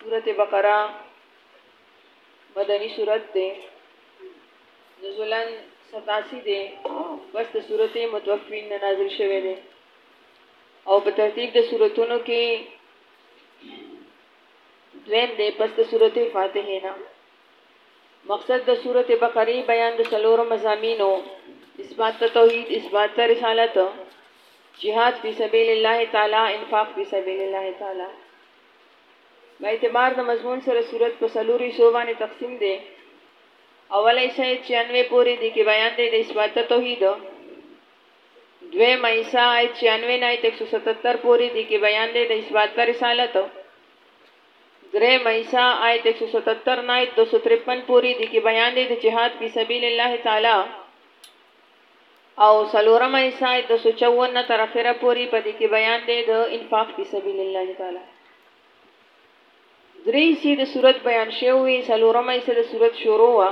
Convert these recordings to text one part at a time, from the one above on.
سورت بقره مدنی سورت ده نزولا ستاسی ده بس ده سورت متوفین نازل شوه ده او په ترتیب د سورتونو کې دویم دی پس د سورته فاتحه نه مقصد د سورت بقره بیان د څلورو مضامینو اثبات ته توحید اثبات ته رسالت جهاد فی سبیل الله تعالی انفاق فی سبیل الله تعالی په اعتبار د مضمون سره صورت په سلوري حصو باندې تقسیم دی اوله حصه یې چیانوې پورې دی کې بیان دی د اثبات توحید دویمه حصه یې چیانوې نه ایت 177 پورې دی کې بیان دی د اثبات رسالت درې ميسا آيت ايک سو ستتر نه آيت دوه سو ترپن پوري دي کي بيان دي د جهاد في سبيل الله تعالی او څلورم ميسا آيت دوه سو چوون نه تر اخره پوري په دي کي بيان دي د انفاق في سبيل الله تعالی درې سي د صورت بيان شوی وي څلورم ميسا د صورت شروع وا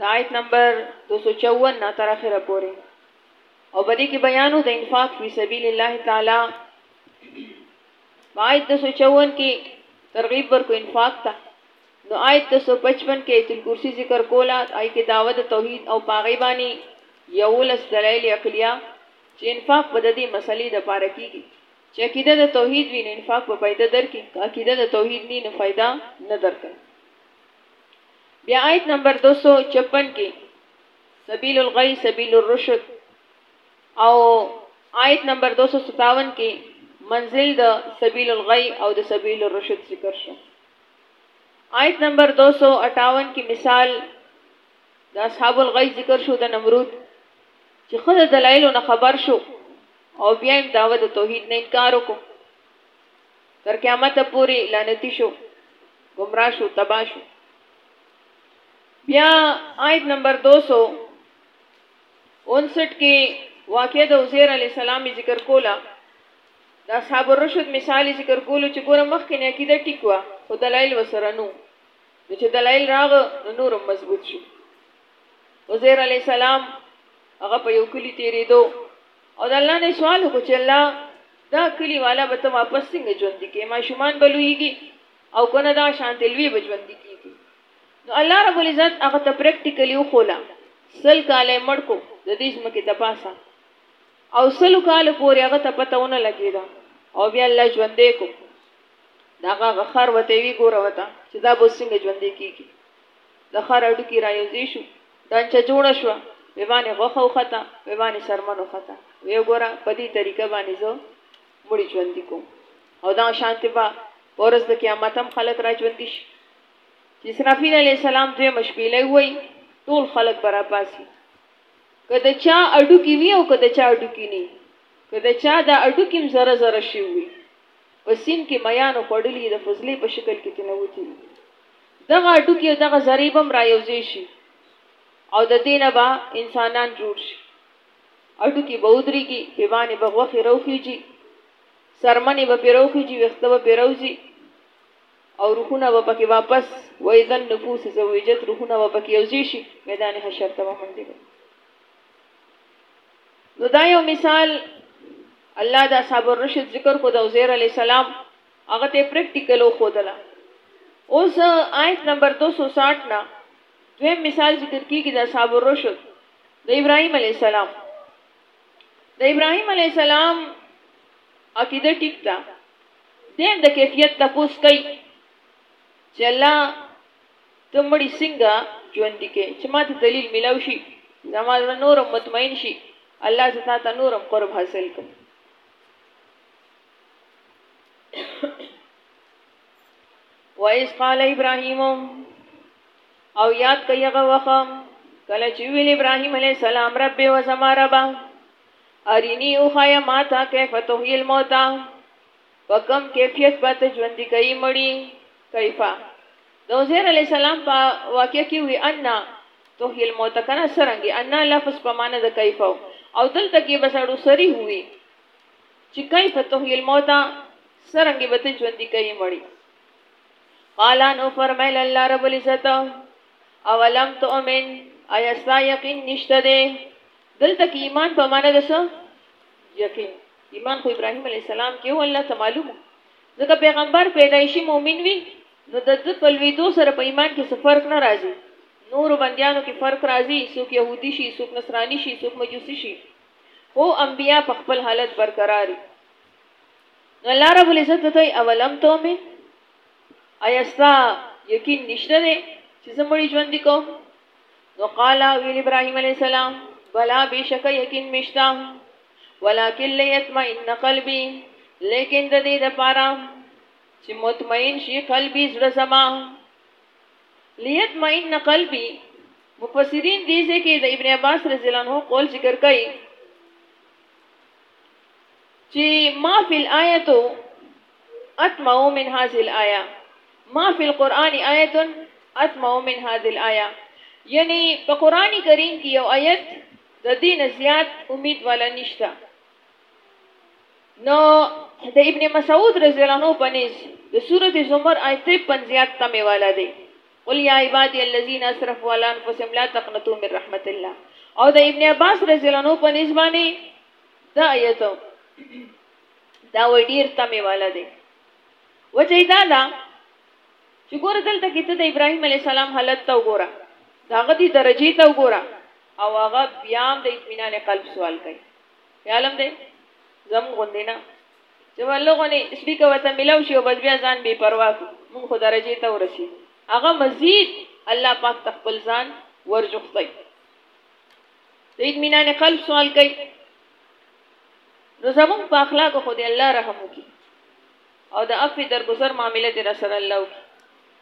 د آیت نمبر 254 نه تر اخره پورې او بده کې بیانو د انفاق فی سبیل الله تعالی آیت 254 کې ترغیب ورکو انفاق ته نو آیت 255 کې ایت الکرسی ذکر کولا آی کې دعوت توحید او پاغي باندې یو لس دلایل عقلیه چې انفاق په دې مسلې د پاره کیږي چې عقیده د توحید وین انفاق په فائدہ درکې عقیده د توحید نه نه فائدہ نه درکې بیا آیت نمبر 256 کې سبیل الغی سبیل الرشد او آیت نمبر دوه سوه ستاون کې منزل د سبیل الغی او د سبیل الرشد ذکر شو آیت نمبر دوه سوه اټاون کې مثال د اصحاب الغی ذکر شو د نمرود چې خود دلایلو نه خبر شو او بیا هم دعوت د توحید نه انکار وکړو تر قیامت پورې لعنتی شو گمراه شو تبا شو بیا آیت نمبر 200 انسټ کې واقعه د عزیر علی السلام یې ذکر کوله د اصحاب الرشد مثال یې ذکر کولو چې ګوره مخکې نه عقیده ټیک وه خو دلایل وسره نو نو چې دلایل راغ نو نور مضبوط شو عزیر علی السلام هغه په یو کلی تیرېدو او د الله نه سوال وکړو چې الله دا کلی والا به ته واپس څنګه ژوند کې ما شومان بلويږي او کنه دا شانتلوي بجوند کې نو الله رب العزت هغه ته پریکټیکلی وښوله سل کاله یې مړ کو د دې ځمکې د پاسه او سلو کالو پورې هغه ته پته ونه لګېده او بیا الله ژوندی کو د هغه ښار ورته وي ګوره ورته چې دا به څنګه ژوندی کېږي د ښار هډوکي رایوځای شو ډانچه جوړه شوه وې باندې غوښه وخته وې باندې سرمن وخته وې ګوره په دې طریقه باندې زه مړي ژوندي کوم او دا شانتې به ورځ د قیامت هم خلک را ژوندي شي چې اسرافیل علیه السلام دویمه شپېلۍ ووایي ټول خلک به راپاسي که د چا اډوکي وي او که د چا اډوکي نه که د چا دا اډوکي هم زره زره شوي وي په سیند کې میانو خوړلي د فضلې په شکل کې تنوتي وي دغه اډوکي او دغه ذرې به هم رایوځای شي او د دې نه به انسانان جوړ شي اډوکي به ودرېږي پې باندې به غوښې روخیږي څرمنې به پرې روخیږي ویښته به پرې روځي او روحونه به پکې واپس واذا النفوس زوجت روحونه به پکې یوځی شي میدان حشر ته منډي نو دا یو مثال الله د اصحاب الرشد ذکر کو د عزیر علی السلام هغه ته پریکټیکل او خودله اوس آیت نمبر 260 نا دویم مثال ذکر کیږي د اصحاب الرشد د ابراهیم علی السلام د ابراهیم علی السلام عقیده ټیک ده دیم د کیفیت تپوس کوي چې الله ته مړي څنګه ژوند کې چې ماته دلیل ملاو شي زما زړه نور مطمئن شي الله زتا ته نور قرب حاصل کوم وایس قال ابراهیم او یاد کوي هغه وخت کله چې ویل ابراهیم علی السلام رب و زما رب ارینی وښایه ماته کیف تحیی الموتا په کوم کیفیت به ته ژوندي کوي مړي کیفا د عزیر علی السلام په واقع کې وی ان تحیی الموتا کنه سرنګي ان لفظ په معنی د کیف او دلته کې بسړو سری هوي چې کیف تحیی الموتا سرنګي به ته ژوندي کوي مړي قال نو فرمایل الله رب العزت اولم تؤمن ایا ستا یقین نشته دی دلته کې ایمان په معنا د څه یقین ایمان خو ابراهیم علی السلام کې و الله ته معلومه ځکه پیغمبر پیدایشي مؤمن وي نو د د په لویدو سره په ایمان کې څه فرق نه راځي نور بندیانو کې فرق راځي څوک يهودي شي څوک نصراني شي څوک مجوسي شي خو انبیا په خپل حالت برقراري نو الله رب العزت ته اولم تومن آیا ستا یقین نشته دی چې زمړي ژوند کوم نو قال ویل ابراهيم عليه السلام بلا بشک یقین مشتا ولکن ليطمئن قلبي لیکن د دې لپاره چې مطمئن شي قلبي زړه زما ليطمئن قلبي مفسرین دې ځکه د ابن عباس رضی الله عنه قول ذکر کوي چې ما فی الایتو اطمع من هذه الآیه ما فی القرآن آیت اطمع من هذه الآیه یعنی په قرآن کریم کې یو آیت د دې نه زیات امید والا نشته نو د ابن مسعود رضی الله عنه په نس د سورته زمر آیت 53 زیات تمه والا دی قل یا عبادی الذین اسرفوا علی انفسهم لا تقنطوا من رحمت الله او د ابن عباس رضی الله عنه په نس باندې دا آیت دا وای ډیر تمه والا دی وجه دا ده چې ګوره دلته کې ته د ابراهیم علی السلام حالت ته وګوره دا غدي درجه ته وګوره او هغه بیا هم د اطمینان قلب سوال کوي خیالم دی زم غوندینا چې ولغونی سپیک وته ملاو شي او بس بیا ځان بي پروا کو مونږ خو درجه ته ورسی هغه مزید الله پاک تخپل ځان ورجوختی د اطمینان قلب سوال کوي نو زمونږ په اخلاقو خو دې الله رحم وکړي او د عفو درګذر معامله دې راسره الله وکړي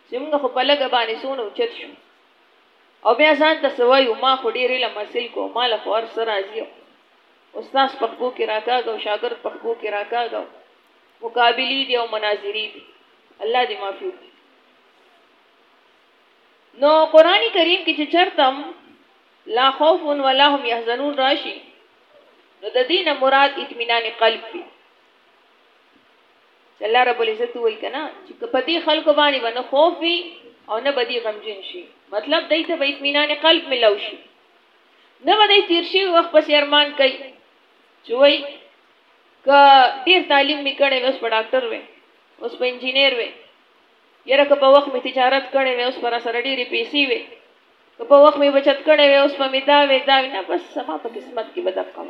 چې موږ خو په لږه باندې څونه اوچت شو او بیا ځان ته څه وایو ما خو ډېر علم حاصل کو ما له خو هر څه راځي استاذ په خبو کې راکاږه او شاګرد په خبو کې راکاږه مقابلې دي او مناظرې دي الله دې معافي وکړي نو قرآني کریم کې چې چرته لا خوف ولا هم يحزنون راشي نو د دې نه مراد اطمینان قلب دی چې الله رب العزت وایي کنه چې په دې خلکو باندې باندې خوف وي او نه بدی غمجن شي مطلب دای ته به اطمینان قلب ملو شي نه به دای تیر شي وخت پس ارمان کوي چې وایي ک ډیر تعلیم میکړې اوس په ډاکټر وې اوس په انجینر وې یره که په وخت می تجارت کړې اوس پر سره ډیره پیسې وې که په وخت مې بچت کړی وی اوس به مې دا وی دا وی نه بس زما په قسمت کې به دقه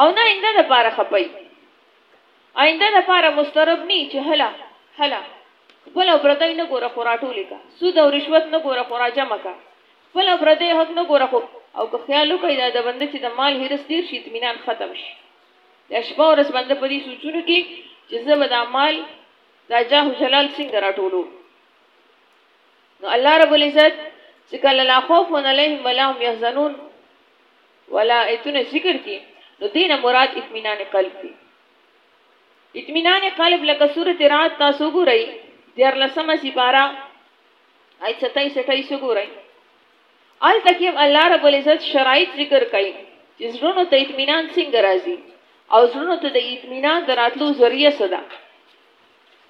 او نه آینده لپاره خپي آینده لپاره مسترب نی چې هلا هلا خپل او پردی نه ګوره خو راټولې کا سود او رشوت نه ګوره خو راجمع کا خپل او پردی حق نه ګوره خو او که خیال وکړي دا د بنده چې د مال هرس ډیر شي اطمینان ختم شي د شپه ورځ بنده په دې سوچونو کې چې زه به دا مال دا جاه جلال څنګه راټولو نو الله رب العزت چې کله لا خوف علیهم ولا هم يحزنون ولا ایتونه ذکر کی نو دینه مراد اطمینان قلب دی اطمینان قلب لکه سورۃ رات تاسو ګورئ دیر لسمه سپارا آیت 27 28 ګورئ آل تکیم الله رب العزت شرایط ذکر کړي چې زړونو ته اطمینان څنګه راځي او زړونو ته د اطمینان دراتلو ذریعہ صدا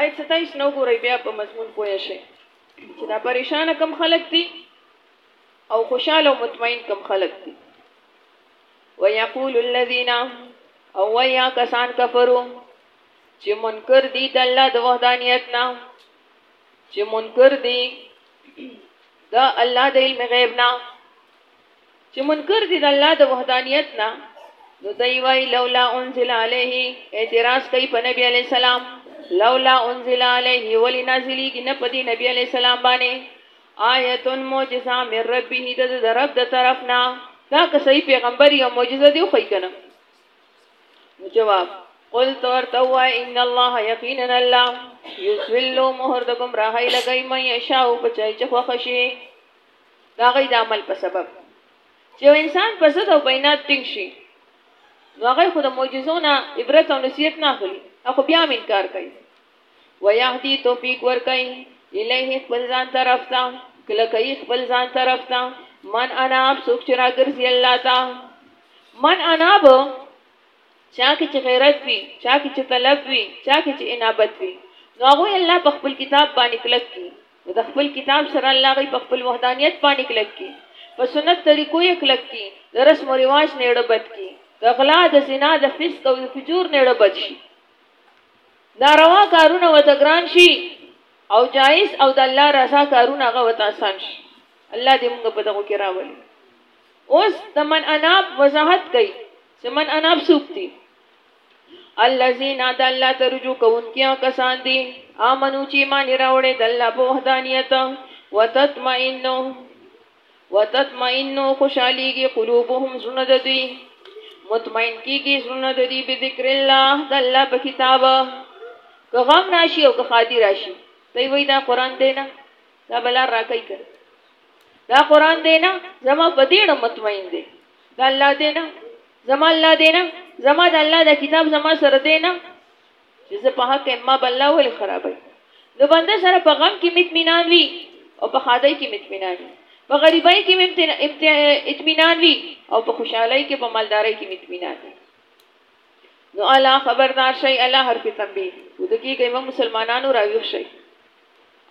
آیت 27 نو ګورئ بیا په مضمون پوه شئ چې دا پریشان کم خلک دي او خوشاله او مطمئن کم خلک دي ويقول الذين او ويا کسان کفرو چې منکر دي د الله د وحدانیت نه چې منکر دي د الله د علم غیب نه چې منکر دي د الله د وحدانیت نه نو دوی وایي لولا انزل علیه اعتراض کوي په نبی علی السلام لولا انزل علیه ولی نازلیږي نه په دې نبی علی السلام باندې آیت معجزه من ربه د د رب د طرف نه دا که صحیح پیغمبر یو معجزه دی خو کنه جواب قل تور توا ان الله یقینا الله یذل مهر د گمراهی لګی مې شاو بچای چې خوښ شي د هغوی د عمل په سبب چې یو انسان په ضد او بینات ټینګ شي نو هغه خو د معجزو نه عبرت او نصیحت نه اخلي هغه بیا هم انکار کوي ویهدي توفیق ورکوي الیه خپل ځان طرف ته کلکوي خپل ځان طرف ته من اناب څوک چې راګرځي الله ته من اناب چا کې چې غیرت وي چا کې چې طلب وي چا کې چې انابت وي نو هغه الله په خپل کتاب باندې کلک کی نو د خپل کتاب سره الله غي په خپل وحدانیت باندې کلک کی په سنت طریقو یې کلک کی د رسم او رواج نیړه بد کی د غلا د زنا د فسق او د فجور نیړه بد شي ناروا کارونه وته ګران شي او جایز او د الله رضا کارونه هغه وته آسان شي الله دې موږ په دغه کې راولي اوس د من اناب وضاحت کوي چې من اناب سوکتي الذين د الله ته رجوع کوونکي هغه کسان دي آمنو چې ایمان یې راوړی د الله په وحدانیت وتطمئنو وتطمئنو خوشحالیږي قلوبهم زړونه د دوی مطمئن کیږي زړونه د دوی بذکر الله د الله په کتاب که غم راشي او که خادي راشي دوی وایي دا قرآن دی نه دا بلار راکوي که دا قرآن دی نه زما په دې مطمئن دی د الله دی نه زما الله دی نه زما د الله د کتاب زما سره دی نه چې زه په حق ما بللا ولې خرابوي نو بنده سره په غم کې مطمئنان وي او په خادای کې مطمئنان وي په غریبای کې اطمینان وي او په خوشحالي کې په مالداري کې اطمینان وي نو الله خبردار شي الله حرف تنبيه ودکې کوي مسلمانانو راويښ شي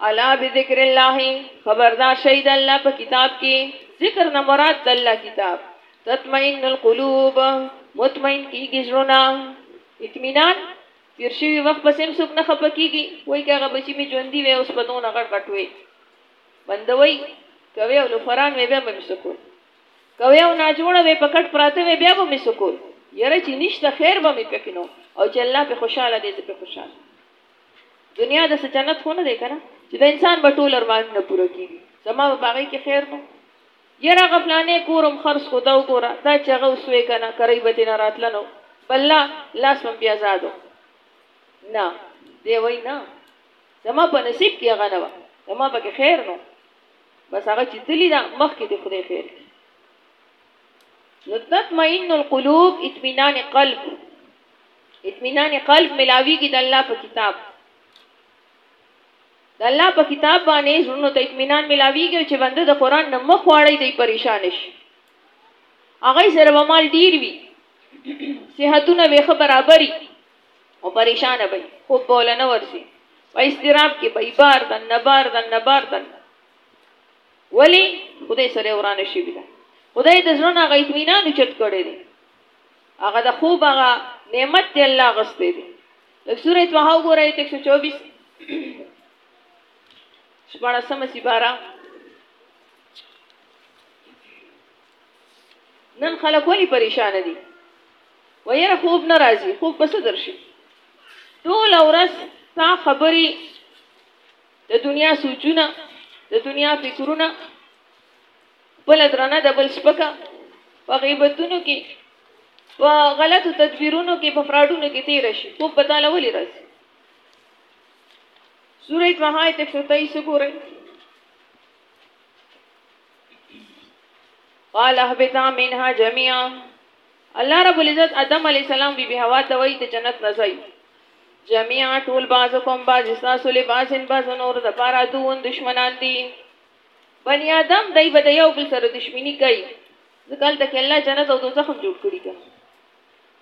الا بذکر الله خبردار شئ د الله په کتاب کې ذکر نه مراد د الله کتاب تطمئن القلوب مطمئن کیږي زړونه اطمینان تیر شوی وخت پسې هم څوک نه خپه کیږي وایي که هغه بچي مې ژوندي وي اوس په دونه غټ غټ وي بنده وایي کوي او لفران وي بیا به مې سکول کوي او ناجوړه وي په کټ پراته وي بیا به مې سکول یاره چې نشته خیر به مې پکې نو او چې الله په خوشاله دی زه په خوشاله دنیا د څه جنت خو نه دی کنه چې د انسان به ټول ارمانونه پوره کیږي زما به باغې کې خیر نو یره غفلانې کورم خرڅ کو دا وګوره دا چې هغه وسوې کنه کرای به تینا راتلنو بل لاس مم بیا زادو نه دی وای نه زما په نصیب کې هغه نه و زما به کې خیر نو بس هغه چې تلی دا مخ کې د خدای خیر نو تطمئن القلوب اطمینان قلب اطمینان قلب ملاویږي د الله په کتاب د الله په کتاب باندې زړونو ته اطمینان ملاویږي چې بنده د قران نه مخ واړی دی پریشان شي هغه سره به مال ډیر وي صحتونه به خبر برابري او پریشان به خو بولنه ورسي په استراب کې به بار د نبار د نبار د ولی خدای سره ورانه شي بلا خدای د زړه نه غیث مینانو چت کړی دی هغه د خوب هغه نعمت دی الله غسته دی لکه سوره طه وګورئ 124 شپاړه سم سپاره نن خلک ولی پریشان دي ویره خوب ناراضي خوب پس درشي ټول اورس تا خبري د دنیا سوچونه د دنیا فکرونه خپله درنه د بل سپکه په غیبتونو کې په غلطو تدبیرونو کې په فراډونو کې تیر شي خوب په تعالی ولې راځي سورې طه آیت 123 وګورئ قال اهبطا منها جميعا الله رب العزت ادم علی السلام بی بی حوا ته وای ته جنت نه ځای جميعا ټول باز کوم باز تاسو له بازن باز نور د پاره دوون دشمنان دي بنی آدم دای به د یو بل سره دښمنی کوي ځکه هلته کې الله جنت او دوزخ هم جوړ کړي که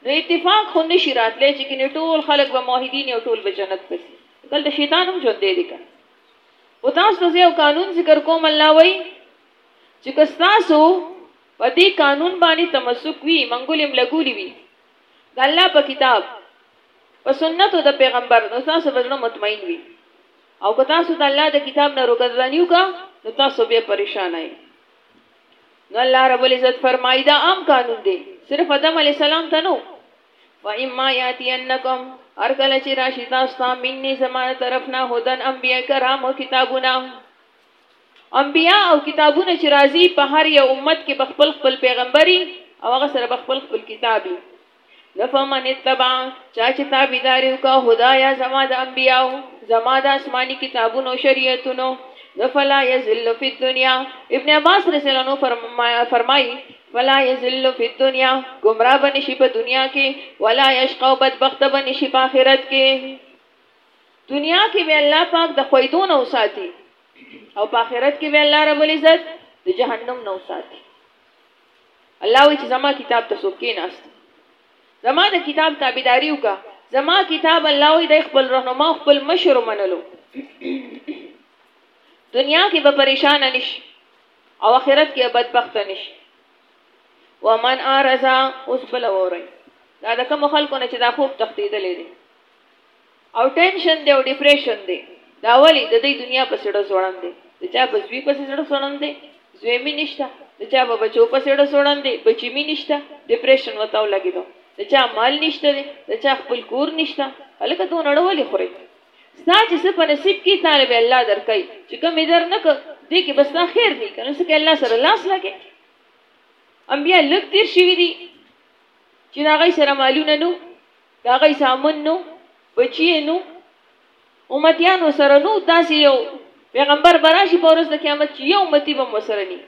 نو اتفاق خو نشي راتلی چې کنې ټول خلک به موحدین او ټول به جنت ته ځي دلته شیطان هم ژوندی دی که او تاسو ته زه یو قانون ذکر کوم الله وایي چې که ستاسو په دې قانون باندې تمسک وي منګولې هم لګولي وي د الله په کتاب په سنتو د پیغمبر نو تاسو به زړه مطمئن وي او که تاسو د الله د کتاب نه روګردانیو کا نو تاسو به پریشان یې نو الله رب العزت فرمایي دا عام قانون دی صرف آدم علی السلام ته نو و اما یاتینکم هر کله چې راشي تاسو ته مني زمانه طرف نه هدن انبیا کرام او کتابونه انبیا او کتابونه چې راځي په هر یو امت کې بخپل خپل پیغمبري او هغه سره بخپل خپل کتابي نفمن اتبع چا چې تابعداري وکړه خدایا زما د انبیاو زما د آسماني کتابونو شریعتونو نو فلا یذل فی الدنیا ابن عباس رضی الله عنه فرمایي فلا یذل فی الدنیا گمراه بنشي په دنیا کې ولا یشقوا بدبخت بنشي په آخرت کې دنیا کې به الله پاک د خویدون او ساتي او په آخرت کې به الله رب العزت د جهنم نو ساتي الله وایي چې زما کتاب ته څوک کېناست، زما د کتاب تابعداري وکړه، زما کتاب الله وایي دی خپل رهنما او خپل مشر ومنلو دنیا کې به پریشان نشي او آخرت کې بدبخت نشي ومن ارزا اوس بل ووري دا د کوم خلکو نه چې دا خوب تختیدلې دي او ټینشن دی او ډیپریشن دی دا ولی د دې دنیا په سړه سوړن دی د چا په زوی په سړه سوړن دی زوی می نشته د چا په بچو په سړه سوړن دی بچی می نشته ډیپریشن وتاو لګی دو د چا مال نشته دی د چا خپل کور نشته الکه دوه نړ ولی خوري ستا چې څه په نصیب کې طالب الله درکای چې کوم در نه ک دې کې بس خیر دی کنه څه کې الله سره لاس لګي انبیا لګ تیر شي دي چې هغه سره مالونه نو د هغوی زامن نو بچي یې نو امتیان ورسره نو داسې یو پیغمبر به راشي په ورځ د قیامت چې یو امتي به هم ورسره ني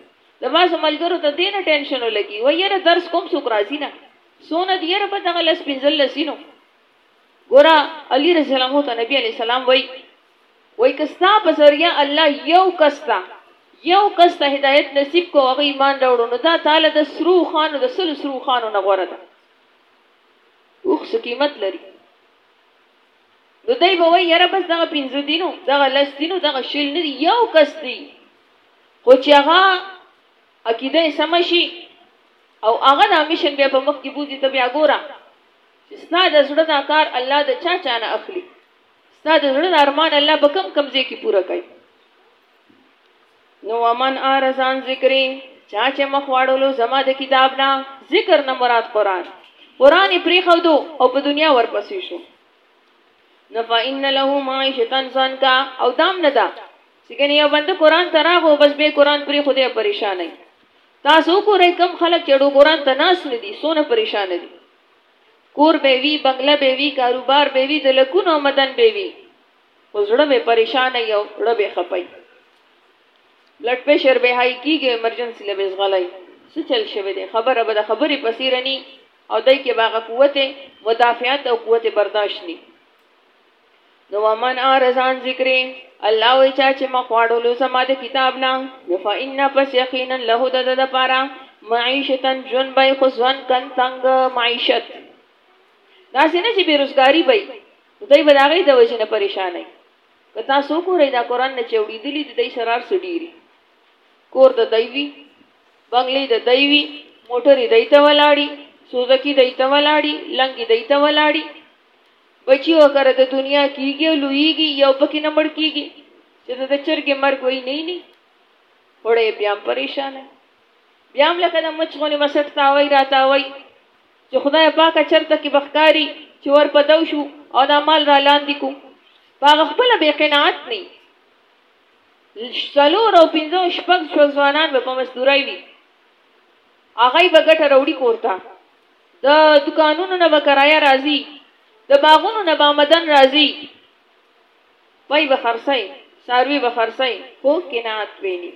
د بعضو ملګرو ته دې نه ټینشن ولګي وایي یاره درس کوم څوک راځي نه څونه دي یاره په دغه لس پنځلس دي نو ګوره علي رضی الله عنه ته نبي علیه السلام وایي وایي که ستا په ذریعه الله یو کس ته یو کس ته هدایت نصیب کو هغه ایمان راوړو نو دا تاله د سرو خانو د سلو سرو خانو نه غوره ده اوښ څه قیمت لري نو دای به وای یاره بس دغه پنځه دینو دغه لس دینو دغه شل نه دی یو کس دی خو چې هغه عقیده یې سمه شي او هغه دا میشن بیا په مخ کې بوځي ته بیا ګوره چې ستا د زړه دا کار الله د چا چا نه اخلي ستا د زړه د ارمان الله به کم کم ځای کې پوره کوي نو ومن ارزان ذکری چا چې مخ واړولو زما د کتاب نه ذکر نه مراد قران قران پرې خو دو او په دنیا ورپسې شو نو فإن له معيشة ضنكا او دام نه دا څنګه یو بند قران ته راغو بس به قران پرې خو دې پریشان نه تاسو ګورئ کم خلک چې ډو قران ته ناس نه دي سونه پریشان دي کور به وی بنگله به وی کاروبار به وی د لکونو آمدن به وی خو زړه به پریشانه وي او زړه به خپه وي، بلډ پرېشر به های کېږي او ایمرجنسي له به ځغله وي، څه چل شوی دی؟ خبره به د خبرې په څېر نه وي او دی کې به هغه قوت مدافعت او قوت برداشت نه وي. نو ومن اعرض عن ذکري، الله وایي چا چې مخ واړولو زما د کتاب نه، نو فإن پس یقینا له د ده دپاره معیشة ژوند به وي، خو ژوند کن تنګ معیشت، داسې نه چې بېروزګاري به وي، دوی به د هغې د وجې نه پرېشانه وي. که تاسو وګورئ دا قرآن نه چې اورېدلي دي دوی سره هر څه ډېر وي. کور د دوی وي، بنګلې د دوی وي، موټرې دوی ته ولاړي، سوزکي دوی ته ولاړي، لنګې دوی ته ولاړي. بچي او کره د دنیا کېږي او لویېږي، یو پکې نه مړ کېږي چې د د چرګې مرګ وي نه ویني. خړی بیا هم پرېشانه وي. بیا هم لکه د مچ غونې مسټ تاووي راتاووي. چې خدای پاکه چرته کې به ښکاري چې ور په دو شو او دا مال را لاندې کو په هغه خپله بې قناعت نه څلور او پنځه او شپږ شپږ ځوانان به په مزدورۍ وي هغه به ګټه راوړي کور ته د دکانونو نه به کرایه راځي د باغونو نه به آمدن راځي پای به خرڅی څاروي به خرڅی خو قناعت به نه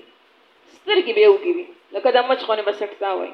سترګې به یې وږي وي لکه د مچ خونې به څټکا وایي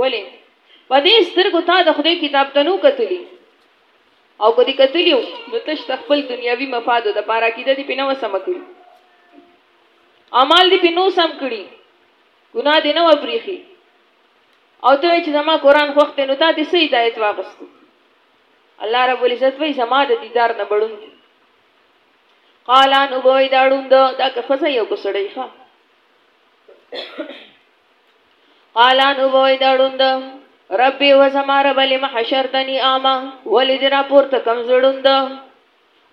ولې په دې سترګو تا د خدای کتاب ته نو کتلی او که دې کتلی نو تش د خپل دنیاوي مفادو د پاره کېده دې په نو سم کړی اعمال دې په نو سم کړی ګناه دې نه وبرېخي او ته چې زما قران خوښته نو تا دې سې هدایت واغستو الله رب العزت وای زما د دیدار نه بړون دي قالان وبوي داړوند دا که خزه یو کو سړی ښه قالان او بوي دا ړوند ربي و زما رب لم حشرتني اعما ولې دې راپورته کم زړوند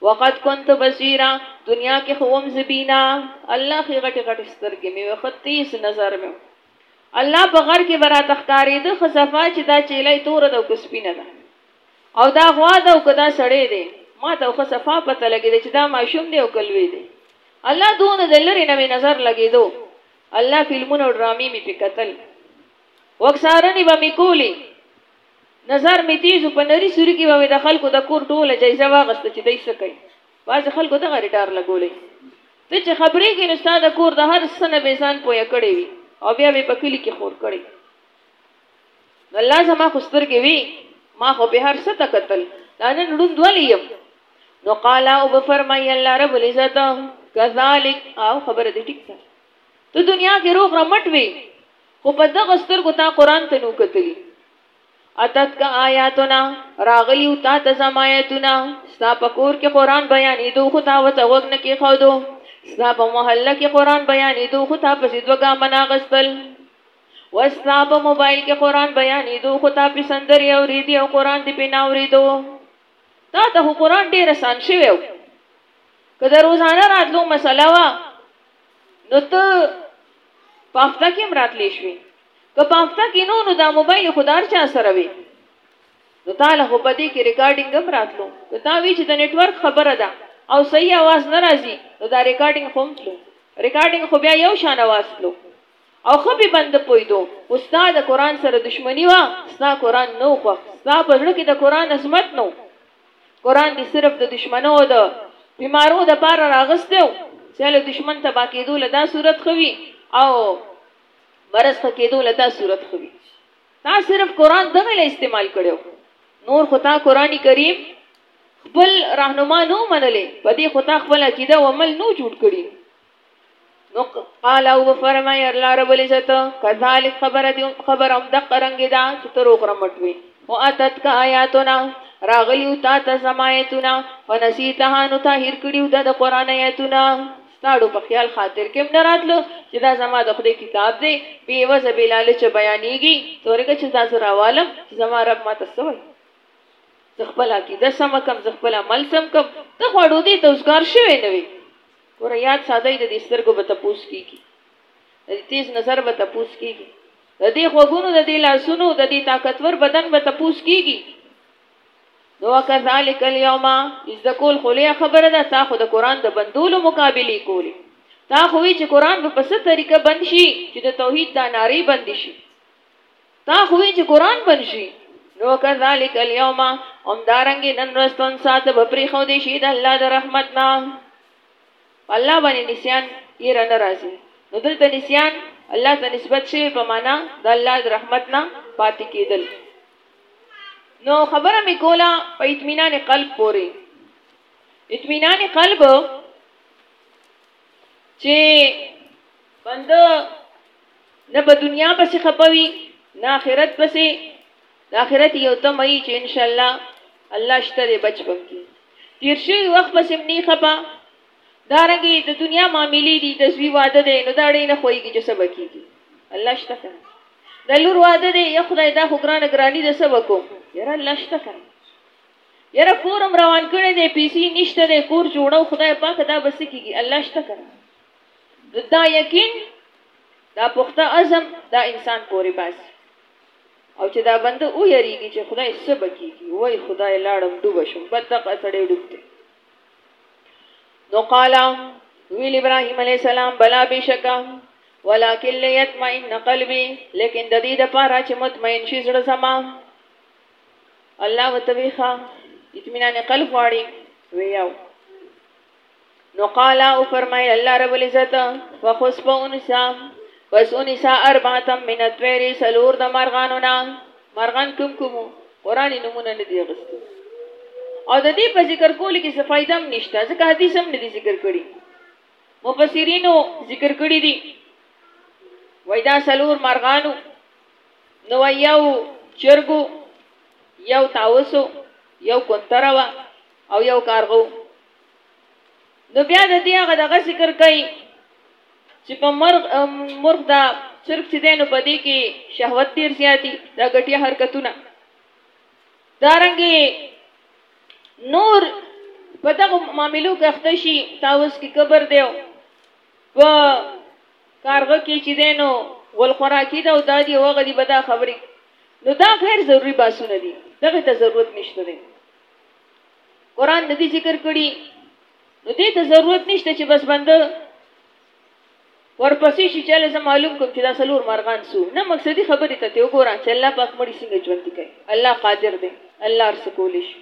وقد كنت بصيرا دنیا کې خوم زبینا الله خي غټي غټي سترګې مې وختیس نظر مې الله په غر کې برا تخکاری د خصفا چې دا چیلې تور د کوسپینه ده او دا غوا ده او کدا سړې ده ما ته خصفا پته لګې چې دا ماشوم دی او کلوي دی الله دون د لری نه نظر لګې دو الله فلمونه او ډرامې مې پې کتل وکسارنې به مې کولې نظر مې تیزو په نری سوري کې به مې د خلکو د کور ټوله جایزه واغسته چې دای څه کوي بعضې خلکو دغه ریډار لګولی ته چې خبرېږې نو ستا د کور د هر څه نه به ځان پوه کړی وي او بیا به په کلي کې خور کړی نو الله زما خو سترګې وي ما خو به هر څه ته کتل دا نن ړوند ولې یم نو قال او به فرمایي الله رب العزت کذالک او خبره دې ټیک ده ته دنیا کې روغ رمټ وي خو په دغه سترګو تا قران ته نو کتلی اتت کا آیاتنا راغلی او تا ته زمایتونه ستا په کور کې قران بیانې دوه خو تا وته وګ نه کې خو دوه ستا په محله کې قران بیانې دوه خو تا په سیدوګه مناغستل وس ستا په موبایل کې قران بیانېدو خو تا په سندرې اورېدي او قران دې په نه اورېدو تا ته خو قران ډېر اسان شوی و که د روزانه راتلو مسله وه نو ته په هفته کې هم راتلی شوې که په هفته کې نو نو دا موبایل خو د هر چا سره وي نو تا له خو په دې کې ریکارډینګ هم راتلو که تا وی چې د نیټورک خبره ده او صحیح اواز نه راځي نو دا ریکارډینګ خو هم تلو ریکارډینګ خو بیا یو شان اواز تلو او ښه پې بنده پوهیدو خو ستا د قرآن سره دشمنی وه ستا قرآن نه وو خوښ ستا په زړه کې د قرآن عظمت نه وو قرآن دې صرف د دشمنو او د بیمارو د پاره راغستی وو چې له دشمن تبا کېدو له دا صورت ښه وي او مرض ښه کېدو له دا صورت ښه وي تا صرف قرآن دغه له استعمال کړو نور خو تا قرآن کریم خپل راهنما نو منلې په دې خو تا خپل عقیده او عمل نو جوړ کړي نو قال او فرمای الله رب العزت کذالک خبر دی خبر هم د قرنګ دا چې تر غرمټوي او اتت کا آیاتنا راغلیو تا ته زمایتونه فنسیتها نو تا هیر کړیو د قران آیاتونه ستاړو په خیال خاطر کې نه راتلو چې دا زما د خدای کتاب دی بی وزه بلال چې بیانېږي تورګه چې دا زرا عالم چې زما رب ما ته سوي زخپل عقیده سم کم زخپل عمل سم کم ته غواړو دې توسګار شوی نه وي ګوره یاد ساته د دې سترګو به تپوس کیږي د دې تیز نظر به تپوس کیږي د دې خوګونو د دې لاسونو د دې طاقتور بدن به تپوس کیږي نو وکذالک اليوم از د کول خلیا خبره ده تا خو د قران د بندولو مقابله کولی تا خو وی چې قران په څه طریقه بند شي چې د توحید د ناری بند شي تا خو وی چې قران بن شي نو کذالک اليوم هم دارنګ نن ورځ تون سات به پری خو دې شي د الله د رحمت نه الله باندې نسیان یې را ناراضي نو دلته نسیان الله ته نسبت شوی په معنا د الله د رحمت نه پاتې کېدل نو خبره مې کوله په اطمینان قلب پورې اطمینان قلب چې بنده نه په دنیا پسې خپوي نه آخرت پسې د آخرت یو تمه یي چې ان شاء الله الله شته دې بچ بم کې تیر شي وخت پسې منی خپا دارنګي د دا دنیا معاملې دي د زوی واده دی نو دا ډې نه خوېږي چې سبا کیږي الله شته کنه د لور واده دی یا خدای دا خو ګرانه ګرانی د سبا کو یاره الله شته کنه یاره کور هم روان کړی دی پیسی نشته دی کور جوړو خدای پاک دا به څه کیږي الله شته کنه نو دا یقین دا پخته عزم دا انسان پورې باسي او چې دا بنده او یریږي چې خدای څه بکیږي وای خدای لاړم ډوب شم بد دغه سړی ډوب دی نو قال ویل ابراهیم علی السلام بلا بشکا ولکن لیتمئن قلبی لیکن د دې د پاره چې مطمئن شي زړه زما الله وته وی ښا اطمینان قلب غواړي ویاو نو قال او فرمایل الله رب العزت وخص په انسا پس انسا اربعتم من الطير سلور د مرغانو نه مرغان کوم کوم قران نمونه نه دی غست او د دې په ذکر کول کې څه فائدہ هم نشته ځکه حدیث هم نه دی ذکر کړی مفسرینو ذکر کړی دی وای دا سلور مرغانو نو یو چرګو یو تاوسو یو کونتره وه او یو کارغو نو بیا د دې هغه دغه ذکر کوي چې په مرغ مرغ دا چرګ چې دی نو په دې کې شهوت ډېر زیات دي دا ګټیا حرکتونه دارنګې نور په دغه معاملو کې اخته شي تاوس کې کبر دی په کارغه کې چې دی نو غول خوراکي ده او دا دي او هغه دي به دا خبرې نو دا غیر ضروري باسونه دي دغه ته ضرورت نشته دی قرآن د دې ذکر کړي نو دې ته ضرورت نشته چې بس بنده ورپسې شي چې لازم معلوم کوم چې دا سلور مرغان سو نه مقصدی خبرې ته ته وګوره چې الله پاک مړي څنګه ژوند کوي الله قادر دی الله ارسکول شي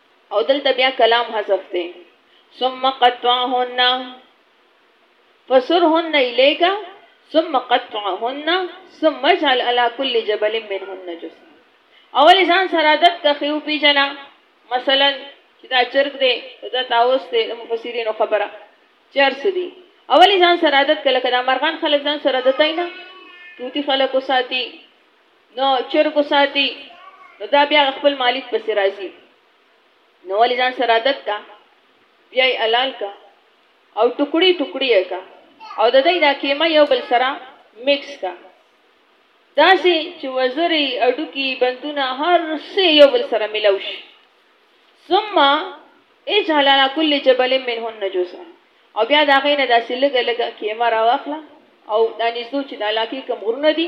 او دلته بیا کلام حذف دی ثم قطعهن فسرهن الیک ثم قطعهن ثم اجعل على كل جبل منهن جزء اول ځان سره عادت کخیو پیجنا مثلا چې دا چرګ دی دا تاوس دی د مفسرینو خبره چر سدي اول ځان سره عادت کله کله مرغان خلک ځان سره عادت نه توتی خلکو ساتي نو چرګو ساتي نو دا بیا خپل مالک پسې راځي نو ولې ځان سره عادت کا بیا یې حلال کا او ټوکړي ټوکړي یې کا او د دې دا کېمه یو بل سره میکس کا داسې چې وزرې اډوکي بندونه هر څه یو بل سره ملو شي ثم اجعل على كل جبل منهن جزءا او بیا دا غینه داسې لګه لګه کېمه راواخله او دا نږدو چې د علاقې کم غرونه دي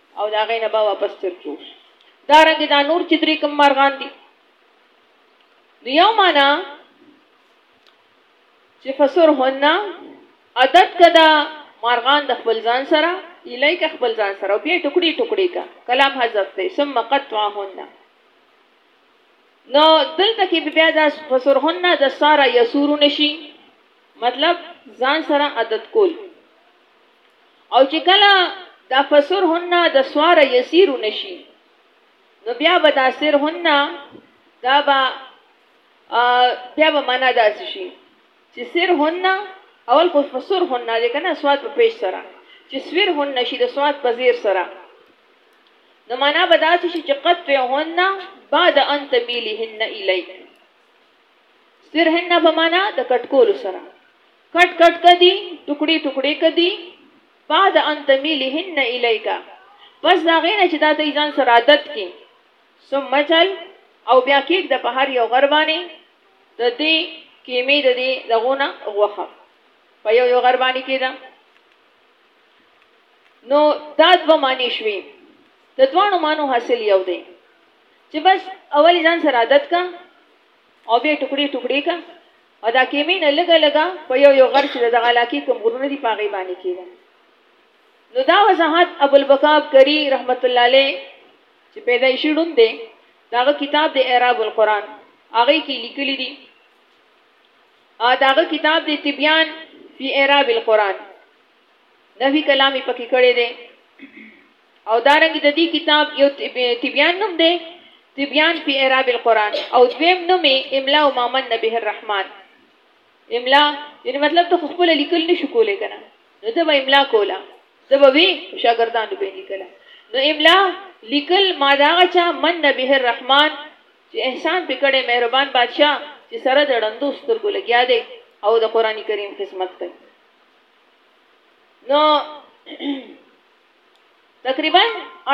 او د هغې نه به واپس تر جوړ شي دا رنګ دا نور چې درې کوم مارغان دي نو یو معنا چې فسر هننا عدد کدا مارغان د خپل ځان سره الیک خپل ځان سره بیا ټوکړي ټوکړي کا کلام حذف ته ثم قطعهن نو دلته کې بیا د فسر هننا د سارا یسور نشي مطلب ځان سره عدد کول او چې کله دا فسر هن د سوار یسیر نشي نو بیا به دا سر هن دا به بیا به معنا داسې شي چې سر هن اول خو فسر هن دی کنه سواد په پیش سره چې سویر هن نشي د سواد په زیر سره نو معنا به داسې شي چې قطع هن بعد ان تمیلهن الیک سر هن په معنا د کټکول سره کټ کټ که دي، ټوکړي ټوکړي که دي، بعد ان تميلهن اليک، پس د هغې نه چې دا دی ځان سره عادت کړي، ثم اجعل، او بیا کېږده په هر یو غر باندې د دې کېمې د دې دغو نه غوښه، په یو یو غر باندې کېږده. نو دا دوه معنی شوې، د دواړو معنو حاصل یو دی، چې بس اول یې ځان سره عادت کړه او بیا یې ټوکړي ټوکړي کړه، او دا کېمې نه لږه لږه په يو يو غر چې د دغه علاقې کوم غرونه دي په هغې باندې کېده. نو دا وضاحت ابوالبقاء عبقري رحمته الله عليه چې پيدايشي ړوند دی د هغه کتاب دی اعراب القرآن هغې کې ليکلي دي او د هغه کتاب دی تبيان في اعراب القرآن نفي کلام يې پکې کړی دی. او دارنګه د دې کتاب یو تبیان نوم دی، تبیان فی اعراب القرآن، او دویم نوم یې املاء ما من به الرحمن، املاء یعنې مطلب ته خو خپله لیکل نه شو کولی که نه؟ نو ده به املاء کوله، ده به وې او شاګردانو به یې لیکله، نو املاء لیکل ما د هغه چا من به الرحمن چې احسان پرې کړی مهربان بادشاه چې سره د ړندو سترګو لګیا دی او د قرآن کریم خدمت کوي. نو تقریبا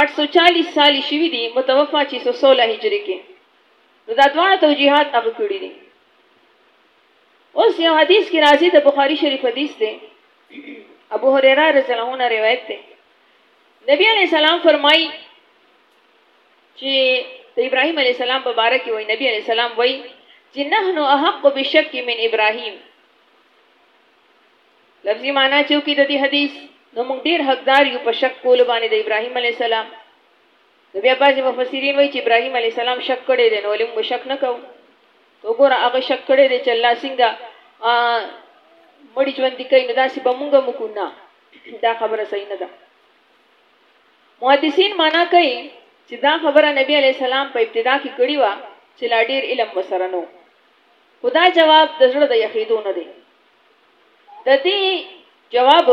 آټ سو چالیس سالي شوي دي متوفا چي سو سوله هجري کې نو دا دواړه توجیهات هغه کړي دي اوس یو حدیث کې راځي د بخاری شریف حدیث دی ابو هريره رضی الله عنه روایت دی نبی علی السلام فرمایي چې د ابراهيم عليه السلام په باره کې وای نبی عليه السلام وای چې نحنو احق بالشک من ابراهيم لفظي معنا چې وکړي د دې حدیث نو موږ ډیر حقدار یو په شک کولو باندې د ابراهیم علی السلام نو بیا بعضې مفسرین وایي چې ابراهیم علی السلام شک کړی دی نو ولې موږ شک نه کوو وګوره هغه شک کړی دی چې الله څنګه مړي ژوندي کوي نو داسې به موږ هم وکړو نه دا خبره صحیح نه ده محدثین معنا کوي چې دا خبره نبی علی السلام په ابتدا کې کړې وه چې لا ډیر علم وسره نو خدا جواب د زړه د یخېدو نه دی د دې جواب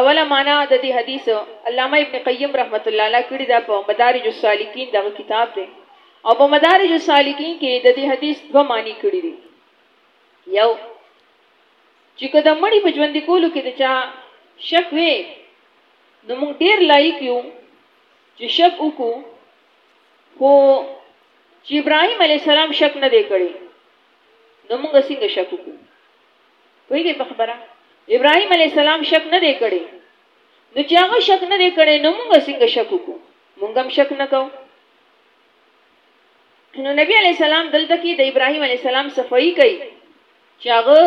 اوله معنا د دې حدیث علامه ابن قیم رحمت الله علیه کړی دا په مدارج السالکین دغه کتاب دی او په مدارج السالکین کې د دې حدیث دوه معنی کړی دي یو چې کله مړی په ژوند کولو کې د چا شک وي نو موږ ډیر لایق یو چې شک وکړو خو چې ابراهیم علی السلام شک نه دی کړی نو موږ څنګه شک وکړو پوهیږئ په خبره ابراهیم علی السلام شک نه دی کړی نو چې هغه شک نه دی کړی نو موږ څنګه شک وکړو موږ هم شک نه کوو نو نبی علی السلام دلته کې د ابراهیم علی السلام صفائی کوي چې هغه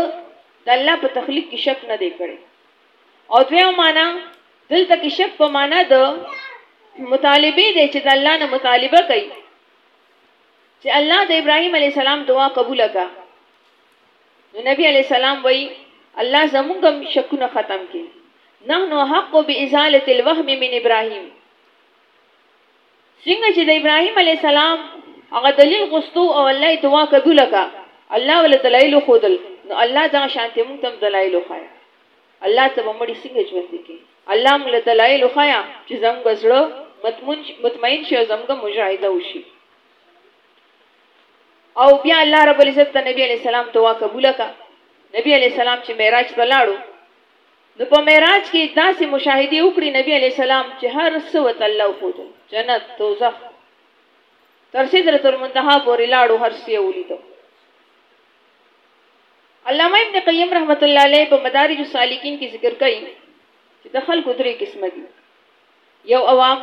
د الله په تخلیق کې شک نه دی کړی او دویو معنا دلته کې شک په معنا د مطالبه دی چې د الله نه مطالبه کوي چې الله د ابراهیم علیه السلام دعا قبوله کړه نو نبی علیه السلام وایي الله زمونږ هم شکونه ختم کړي نحن حق بازاله الوهم من ابراهیم څنګه چې د ابراهیم علیه السلام هغه دلیل غوښتو او الله یې دعا قبوله کړه الله ول دلایل ښودل نو الله دغه شانتې مونږ ته هم دلایل وښایه الله ته به مړي څنګه ژوندي کړي؟ الله موږ له دلایلو ښایه چې زموږ زړه مطمئن شي او زموږ مجاهده وشي او بیا الله رب العزت ته نبی علی السلام دعا قبول کا نبی علی السلام چې معراج ته لاړو نو په معراج کې داسې مشاهده وکړي نبی علی السلام چې هر څه وت الله خو جنت دوزخ تر سدرۃ المنتهى پورې لاړو هر څه ولیدو علامه ابن قیم رحمت الله علیه په مدارج السالکین کې ذکر کوي چې د خلکو درې قسمه دي یو عوام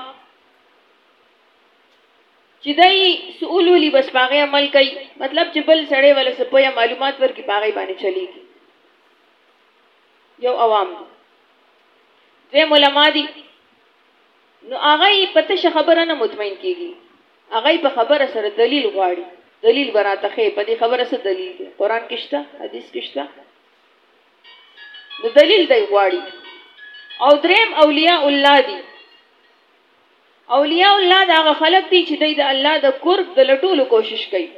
چې دای سوال ولي بس پاغه عمل کوي مطلب چې بل سړی ولا سپویا معلومات ورکي پاغه باندې چلیږي یو عوام دي دوی علماء دي نو هغه پته خبره نه مطمئن کیږي هغه یې په خبره سره دلیل غواړي دلیل به راته ښې په دې خبره څه دلیل دی قران کې شته حدیث کې شته نو دلیل دی غواړي او دریم اولیاء الله دی اولیاء الله دا هغه خلک دي چې دوی د الله د قرب د لټولو کوشش کوي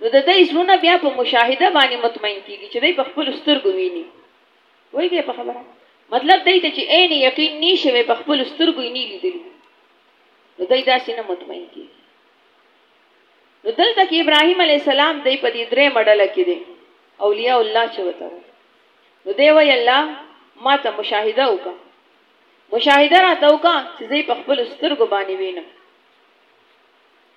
نو د دې زړونه بیا په مشاهده باندې مطمئن کیږي چې دوی په خپل سترګو ویني پوهېږئ په خبره؟ مطلب دی ته چې عین یقین نی شوی په خپل سترګو یې نی لیدلی نو دی داسې نه مطمئن کېږي نو دلته کې ابراهیم علی السلام دی په دې درې مډله کې دی اولیاء الله چې وته نو دی وای الله ما ته مشاهده وکا مشاهده را ته وکا چې زه په خپل سترګو باندې وینم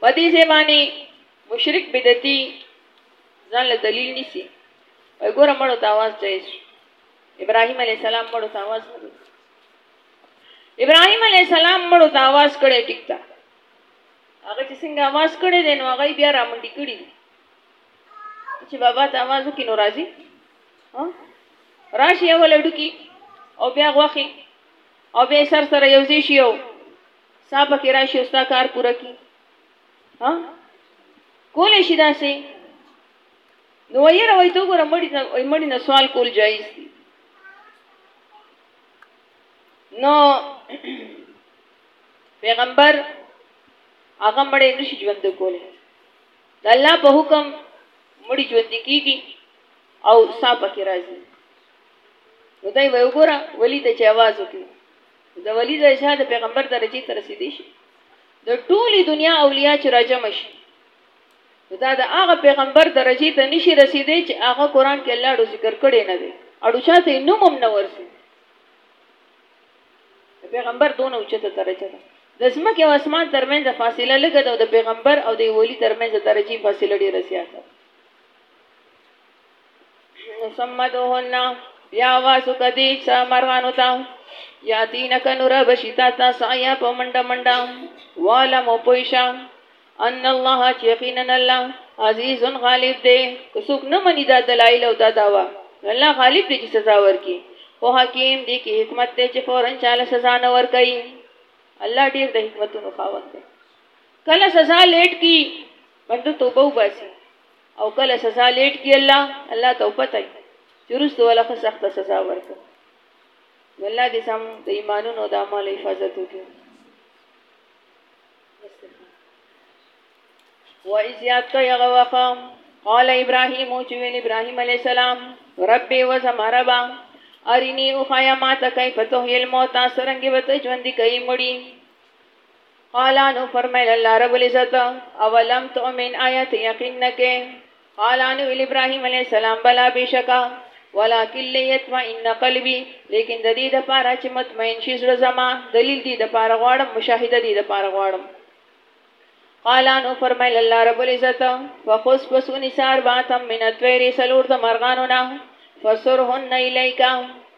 په دې ځای باندې مشرک بدعتي ځان له دلیل نیسي وایي ګوره مړو ته اواز جایز شو ابراهیم علیه السلام مړو ته اواز نه ابراهیم علیه السلام مړو ته اواز کړی ټیک ده هغه چې څنګه اواز کړی دی نو هغه یې بیا رامنډي کړي دي چې بابا ته اواز وکړي نو راځي راشي اول ډوکي او بیا غوښي او بیا سر سره یو ځای شي او سا پکې راشي او ستا کار پوره کړي ها کولی شي داسې نو ویره وایي ته وګوره مړي نه سوال کول جایز دي نو پیغمبر هغه مړی نشي ژوند کولی د الله په حکم مړي ژوند کیږي او سا پکې راځي نو دا وی وګوره ولی ته چې आवाज وکړي د ولي درجه د پیغمبر درجې ته رسیدی شي د ټولي دنیا اولیاء چې راجمع شي نو دا د هغه پیغمبر درجې ته نشي رسیدی چې هغه قران کې الله ډو ذکر کړي نه دی اړو چاته نوم هم نه ورسي پیغمبر دونه اوچته درجه ده د زمکه او اسمان ترمنځ فاصله لږه ده او د پیغمبر او د ولی ترمنځ درجه فاصله ډیره زیاته ده مسمدهن بیا आवाज وکړي چې مرغانو ته یاتین کنور بشیتا تا سایا په منډه منډه والا مو پویشا ان الله چې یقینا الله عزیز غالب دی که څوک نه مني دا دلایل او دا داوا الله غالب دی چې سزا ورکړي او حکیم دی کې حکمت دی چې فورا چاله سزا نه ورکړي الله ډیر د حکمتونو خاوند دی کله سزا لیټ کی بنده توبه وباسي او کله سزا لیټ کی الله الله ته پته ای چې رسته ولا خو سخت سزا ورک نو الله دې سم د ایمانونو د اعمال حفاظت وکړي و اذ یاد کوي هغه وخت قال ابراهيم چې ویل ابراهيم عليه السلام ربي و زمربا ارني او خایا ما ته کیف تهیل موت سرنګ وته ژوند کوي مړي قال نو فرمایل الله رب العزت اولم تؤمن آیا ته یقین نه کې قال نو ویل ابراهیم علیه السلام بلا بېشکه ولکن لیطمئن قلبي لیکن د دې دپاره چې مطمئن شي زړه زما دلیل دې دپاره غواړم مشاهده دې دپاره غواړم قال نو فرمایل الله رب العزت فخذ پس ونیسه اربعة من الطیر څلور د مرغانو نه فسرهن الیک